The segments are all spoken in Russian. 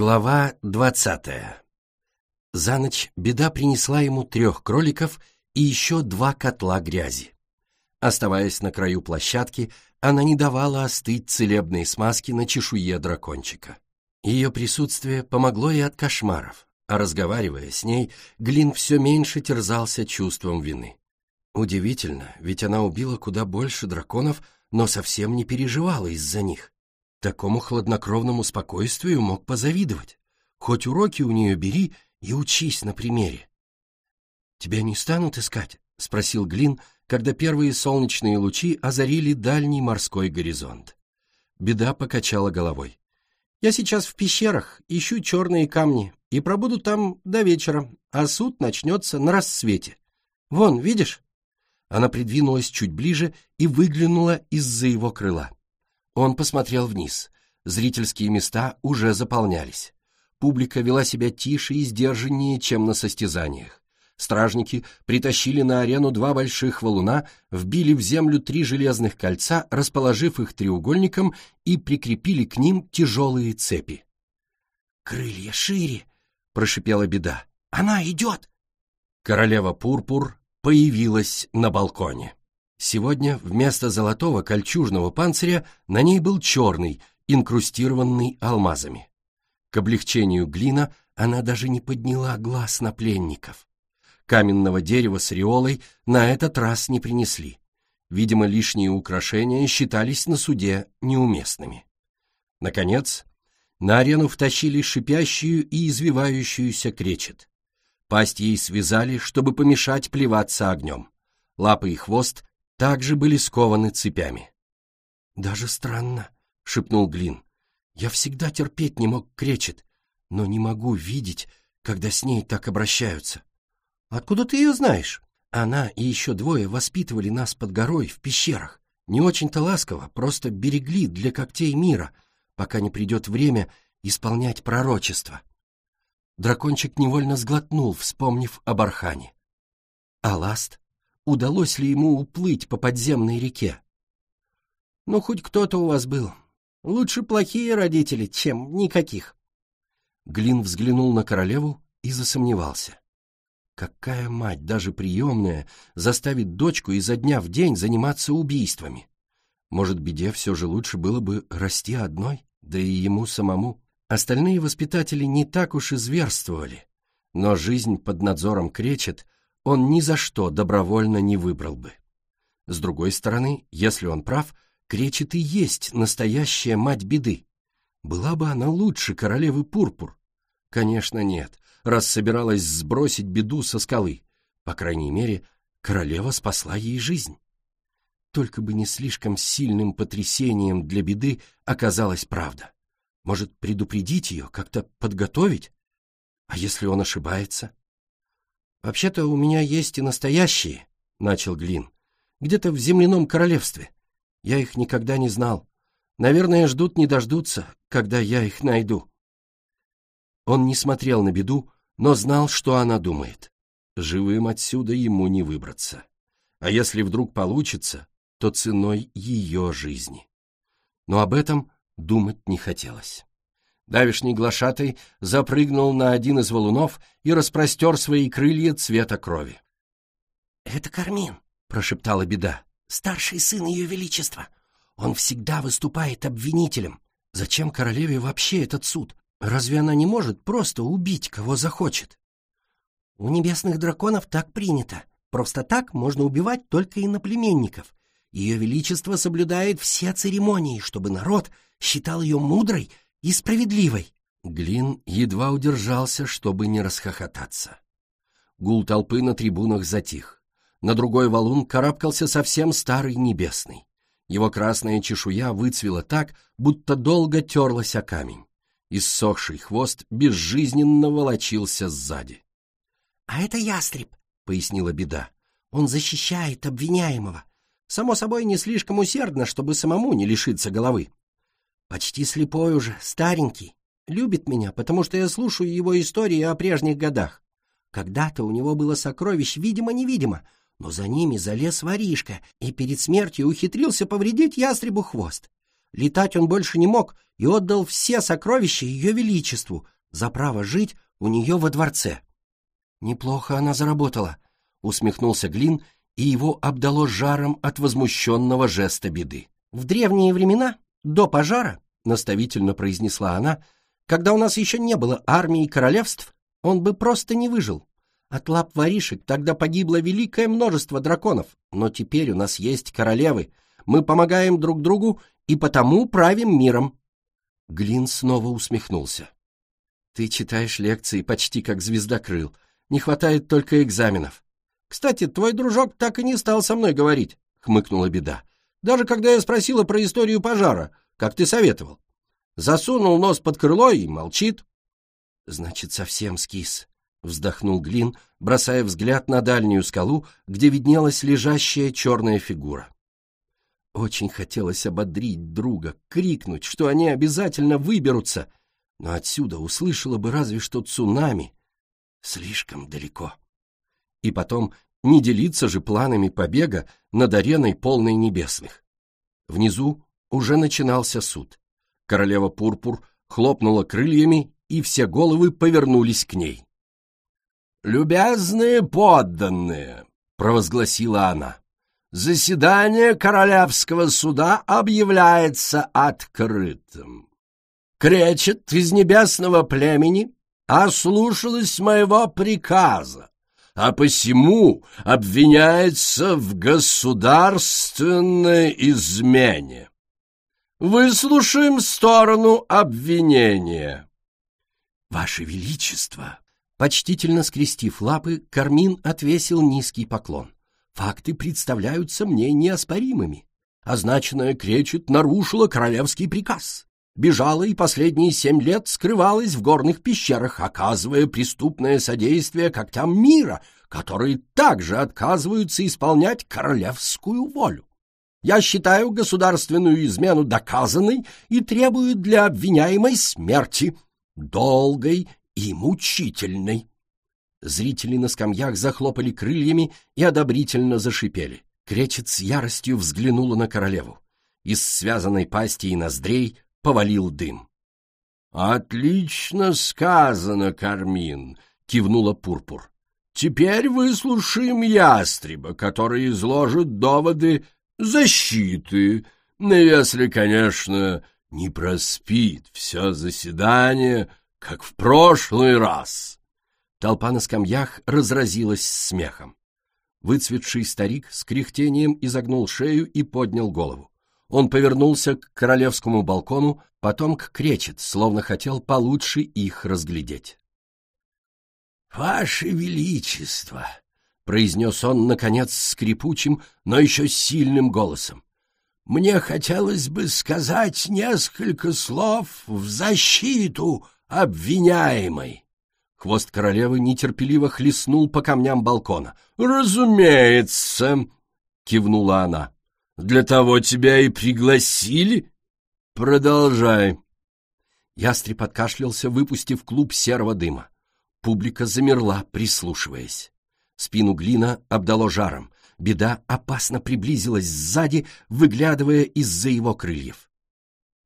Глава двадцатая. За ночь беда принесла ему трех кроликов и еще два котла грязи. Оставаясь на краю площадки, она не давала остыть целебной смазки на чешуе дракончика. Ее присутствие помогло и от кошмаров, а разговаривая с ней, Глин все меньше терзался чувством вины. Удивительно, ведь она убила куда больше драконов, но совсем не переживала из-за них. Такому хладнокровному спокойствию мог позавидовать. Хоть уроки у нее бери и учись на примере. «Тебя не станут искать?» — спросил Глин, когда первые солнечные лучи озарили дальний морской горизонт. Беда покачала головой. «Я сейчас в пещерах, ищу черные камни и пробуду там до вечера, а суд начнется на рассвете. Вон, видишь?» Она придвинулась чуть ближе и выглянула из-за его крыла. Он посмотрел вниз. Зрительские места уже заполнялись. Публика вела себя тише и сдержаннее, чем на состязаниях. Стражники притащили на арену два больших валуна, вбили в землю три железных кольца, расположив их треугольником и прикрепили к ним тяжелые цепи. «Крылья шире!» — прошипела беда. «Она идет!» Королева Пурпур появилась на балконе. Сегодня вместо золотого кольчужного панциря на ней был черный, инкрустированный алмазами. К облегчению глина она даже не подняла глаз на пленников. Каменного дерева с ореолой на этот раз не принесли. Видимо, лишние украшения считались на суде неуместными. Наконец, на арену втащили шипящую и извивающуюся кречет. Пасть ей связали, чтобы помешать плеваться огнем. Лапы и хвост также были скованы цепями. «Даже странно», — шепнул Глин. «Я всегда терпеть не мог кречет, но не могу видеть, когда с ней так обращаются». «Откуда ты ее знаешь?» Она и еще двое воспитывали нас под горой в пещерах. Не очень-то ласково, просто берегли для когтей мира, пока не придет время исполнять пророчество. Дракончик невольно сглотнул, вспомнив об Архане. А Ласт? Удалось ли ему уплыть по подземной реке. «Ну, хоть кто-то у вас был. Лучше плохие родители, чем никаких». Глин взглянул на королеву и засомневался. Какая мать, даже приемная, заставит дочку изо дня в день заниматься убийствами? Может, беде все же лучше было бы расти одной, да и ему самому. Остальные воспитатели не так уж и зверствовали, но жизнь под надзором кречет — он ни за что добровольно не выбрал бы. С другой стороны, если он прав, Кречет и есть настоящая мать беды. Была бы она лучше королевы Пурпур? Конечно, нет, раз собиралась сбросить беду со скалы. По крайней мере, королева спасла ей жизнь. Только бы не слишком сильным потрясением для беды оказалась правда. Может, предупредить ее, как-то подготовить? А если он ошибается? «Вообще-то у меня есть и настоящие», — начал Глин. «Где-то в земляном королевстве. Я их никогда не знал. Наверное, ждут не дождутся, когда я их найду». Он не смотрел на беду, но знал, что она думает. Живым отсюда ему не выбраться. А если вдруг получится, то ценой ее жизни. Но об этом думать не хотелось. Давишний глашатый запрыгнул на один из валунов и распростер свои крылья цвета крови. — Это Кармин, — прошептала беда, — старший сын ее величества. Он всегда выступает обвинителем. Зачем королеве вообще этот суд? Разве она не может просто убить, кого захочет? У небесных драконов так принято. Просто так можно убивать только иноплеменников. Ее величество соблюдает все церемонии, чтобы народ считал ее мудрой и справедливой. Глин едва удержался, чтобы не расхохотаться. Гул толпы на трибунах затих. На другой валун карабкался совсем старый небесный. Его красная чешуя выцвела так, будто долго терлась о камень. Иссохший хвост безжизненно волочился сзади. — А это ястреб, — пояснила беда. — Он защищает обвиняемого. Само собой, не слишком усердно, чтобы самому не лишиться головы. Почти слепой уже, старенький. Любит меня, потому что я слушаю его истории о прежних годах. Когда-то у него было сокровищ видимо-невидимо, но за ними залез воришка и перед смертью ухитрился повредить ястребу хвост. Летать он больше не мог и отдал все сокровища ее величеству за право жить у нее во дворце. Неплохо она заработала, усмехнулся Глин, и его обдало жаром от возмущенного жеста беды. В древние времена, до пожара, наставительно произнесла она, когда у нас еще не было армии и королевств, он бы просто не выжил. От лап воришек тогда погибло великое множество драконов, но теперь у нас есть королевы. Мы помогаем друг другу и потому правим миром. Глин снова усмехнулся. Ты читаешь лекции почти как звездокрыл. Не хватает только экзаменов. Кстати, твой дружок так и не стал со мной говорить, хмыкнула беда. Даже когда я спросила про историю пожара, как ты советовал. Засунул нос под крыло и молчит. Значит, совсем скис, вздохнул Глин, бросая взгляд на дальнюю скалу, где виднелась лежащая черная фигура. Очень хотелось ободрить друга, крикнуть, что они обязательно выберутся, но отсюда услышала бы разве что цунами. Слишком далеко. И потом не делиться же планами побега над ареной полной небесных. Внизу уже начинался суд. Королева Пурпур хлопнула крыльями, и все головы повернулись к ней. «Любезные подданные!» — провозгласила она. «Заседание Королевского суда объявляется открытым. Кречет из небесного племени ослушалась моего приказа, а посему обвиняется в государственной измене. Выслушаем сторону обвинения. Ваше Величество, почтительно скрестив лапы, Кармин отвесил низкий поклон. Факты представляются мне неоспоримыми. Означенная кречет нарушила королевский приказ бежала и последние семь лет скрывалась в горных пещерах, оказывая преступное содействие когтям мира, которые также отказываются исполнять королевскую волю. Я считаю государственную измену доказанной и требую для обвиняемой смерти, долгой и мучительной. Зрители на скамьях захлопали крыльями и одобрительно зашипели. Кречет с яростью взглянула на королеву. Из связанной пасти и ноздрей повалил дым. «Отлично сказано, Кармин!» — кивнула Пурпур. «Теперь выслушаем ястреба, который изложит доводы защиты, но если, конечно, не проспит все заседание, как в прошлый раз». Толпа на скамьях разразилась смехом. Выцветший старик с кряхтением изогнул шею и поднял голову. Он повернулся к королевскому балкону, потом к кречет, словно хотел получше их разглядеть. «Ваше Величество!» — произнес он, наконец, скрипучим, но еще сильным голосом. «Мне хотелось бы сказать несколько слов в защиту обвиняемой». Хвост королевы нетерпеливо хлестнул по камням балкона. «Разумеется!» — кивнула она. Для того тебя и пригласили? Продолжай. Ястреб откашлялся, выпустив клуб серого дыма. Публика замерла, прислушиваясь. Спину глина обдало жаром. Беда опасно приблизилась сзади, выглядывая из-за его крыльев.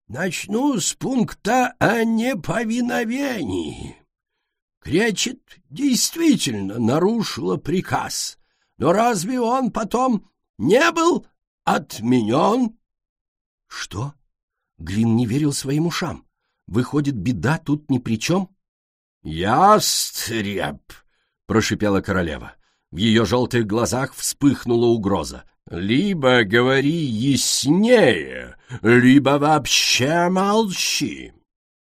«Начну с пункта о неповиновении. Кречет действительно нарушила приказ, но разве он потом не был отменен. Что? Глин не верил своим ушам. Выходит, беда тут ни при чем? Ястреб, прошипела королева. В ее желтых глазах вспыхнула угроза. Либо говори яснее, либо вообще молчи.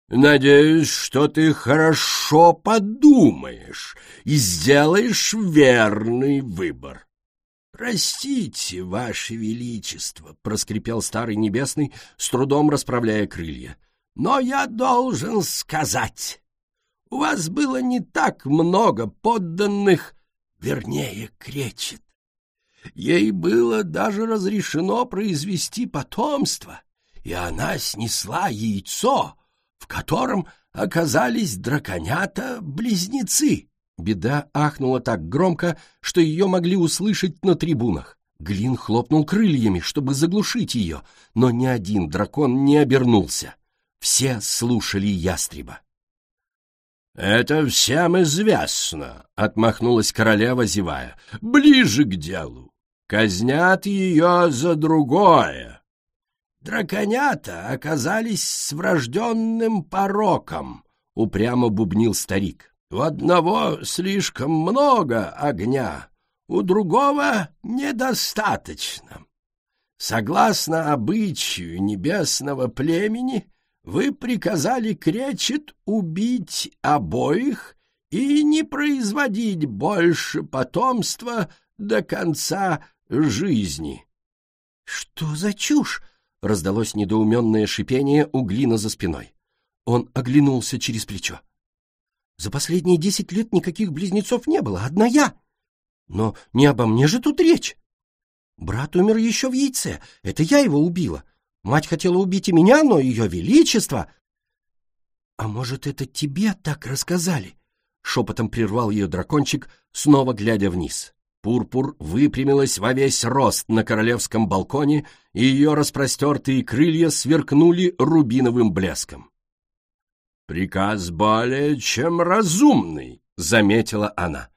Надеюсь, что ты хорошо подумаешь и сделаешь верный выбор. «Простите, Ваше Величество», — проскрипел Старый Небесный, с трудом расправляя крылья. «Но я должен сказать, у вас было не так много подданных, вернее, кречет. Ей было даже разрешено произвести потомство, и она снесла яйцо, в котором оказались драконята-близнецы. Беда ахнула так громко, что ее могли услышать на трибунах. Глин хлопнул крыльями, чтобы заглушить ее, но ни один дракон не обернулся. Все слушали ястреба. «Это всем известно», — отмахнулась королева, зевая. «Ближе к делу. Казнят ее за другое». «Драконята оказались с врожденным пороком», — упрямо бубнил старик. «У одного слишком много огня, у другого недостаточно. Согласно обычаю небесного племени, вы приказали Кречет убить обоих и не производить больше потомства до конца жизни. — Что за чушь? — раздалось недоуменное шипение у Глина за спиной. Он оглянулся через плечо. — За последние десять лет никаких близнецов не было, одна я. Но не обо мне же тут речь. Брат умер еще в яйце, это я его убила. Мать хотела убить и меня, но ее величество... — А может, это тебе так рассказали? — шепотом прервал ее дракончик, снова глядя вниз. Пурпур выпрямилась во весь рост на королевском балконе, и ее распростертые крылья сверкнули рубиновым блеском. «Приказ более чем разумный», — заметила она.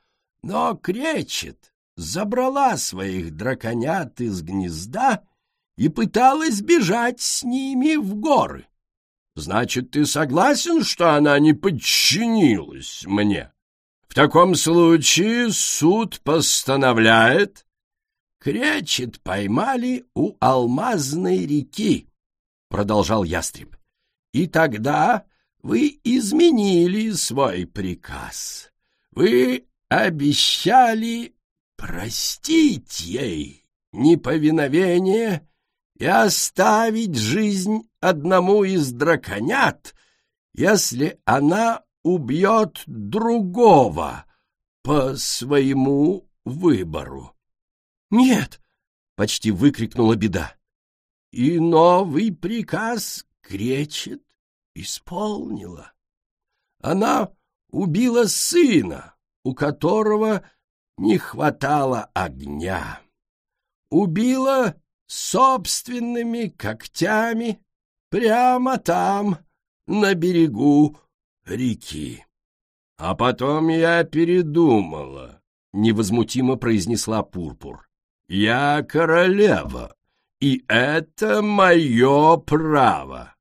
Но кречет, забрала своих драконят из гнезда и пыталась бежать с ними в горы. Значит, ты согласен, что она не подчинилась мне? В таком случае суд постановляет... Кречет поймали у алмазной реки, — продолжал ястреб. И тогда вы изменили свой приказ. Вы обещали простить ей неповиновение и оставить жизнь одному из драконят, если она убьет другого по своему выбору. «Нет!» — почти выкрикнула беда. И новый приказ кречет исполнила. Она убила сына, у которого не хватало огня. Убила собственными когтями прямо там, на берегу реки. А потом я передумала, — невозмутимо произнесла Пурпур. Я королева, и это мое право.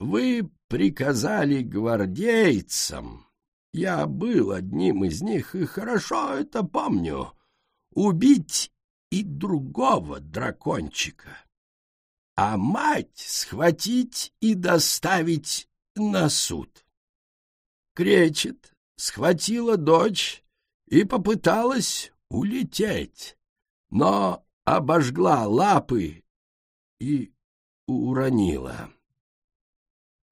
Вы приказали гвардейцам, я был одним из них и хорошо это помню, убить и другого дракончика, а мать схватить и доставить на суд. Кречет схватила дочь и попыталась улететь, но обожгла лапы и уронила.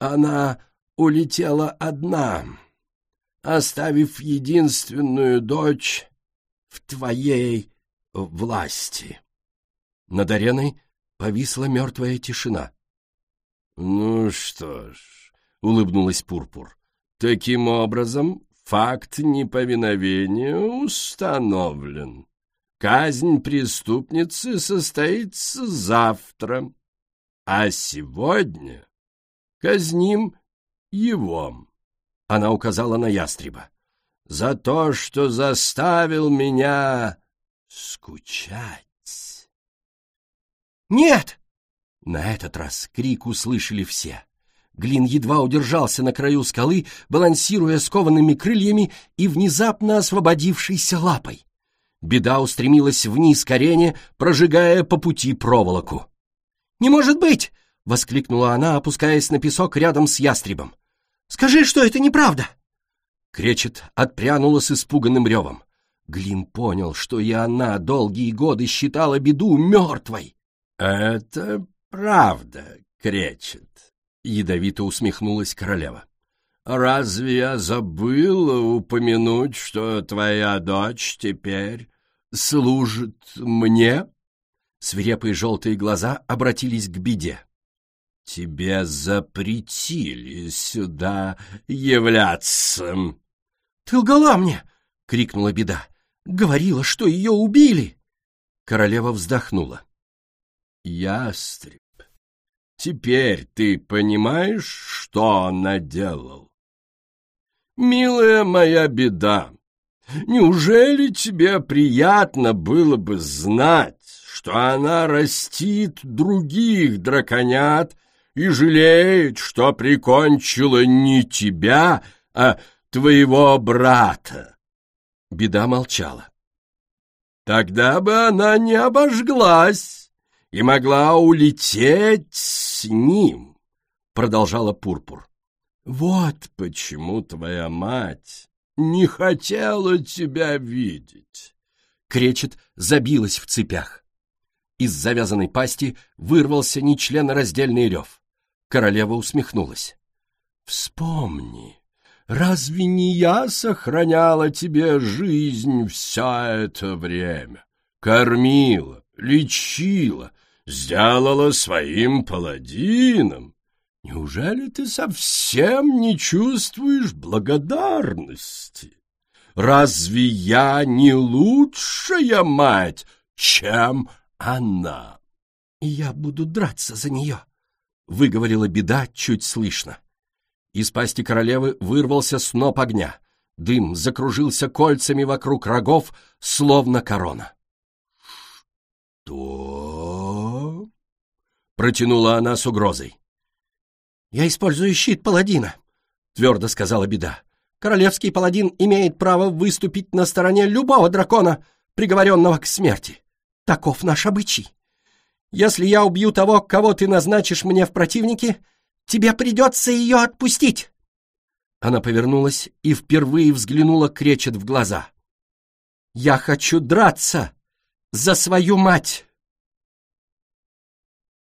Она улетела одна, оставив единственную дочь в твоей власти. Над ареной повисла мертвая тишина. — Ну что ж, — улыбнулась Пурпур, — таким образом факт неповиновения установлен. Казнь преступницы состоится завтра, а сегодня казним его. Она указала на ястреба. За то, что заставил меня скучать. Нет! На этот раз крик услышали все. Глин едва удержался на краю скалы, балансируя скованными крыльями и внезапно освободившейся лапой. Беда устремилась вниз к арене, прожигая по пути проволоку. «Не может быть!» — воскликнула она, опускаясь на песок рядом с ястребом. «Скажи, что это неправда!» Кречет отпрянула с испуганным ревом. Глин понял, что и она долгие годы считала беду мертвой. «Это правда, Кречет», — ядовито усмехнулась королева. «Разве я забыла упомянуть, что твоя дочь теперь служит мне?» Свирепые желтые глаза обратились к беде. «Тебе запретили сюда являться!» «Ты лгала мне!» — крикнула беда. «Говорила, что ее убили!» Королева вздохнула. Ястреб, теперь ты понимаешь, что он наделал? Милая моя беда, неужели тебе приятно было бы знать, что она растит других драконят и жалеет, что прикончила не тебя, а твоего брата. Беда молчала. Тогда бы она не обожглась и могла улететь с ним, продолжала Пурпур. Вот почему твоя мать не хотела тебя видеть. Кречет забилась в цепях. Из завязанной пасти вырвался нечленораздельный рев. Королева усмехнулась. «Вспомни, разве не я сохраняла тебе жизнь все это время? Кормила, лечила, сделала своим паладином. Неужели ты совсем не чувствуешь благодарности? Разве я не лучшая мать, чем она?» «Я буду драться за нее», — выговорила беда чуть слышно. Из пасти королевы вырвался сноп огня. Дым закружился кольцами вокруг рогов, словно корона. «Что?» — протянула она с угрозой. «Я использую щит паладина», — твердо сказала беда. «Королевский паладин имеет право выступить на стороне любого дракона, приговоренного к смерти. Таков наш обычай. Если я убью того, кого ты назначишь мне в противнике, тебе придется ее отпустить!» Она повернулась и впервые взглянула Кречет в глаза. «Я хочу драться за свою мать!»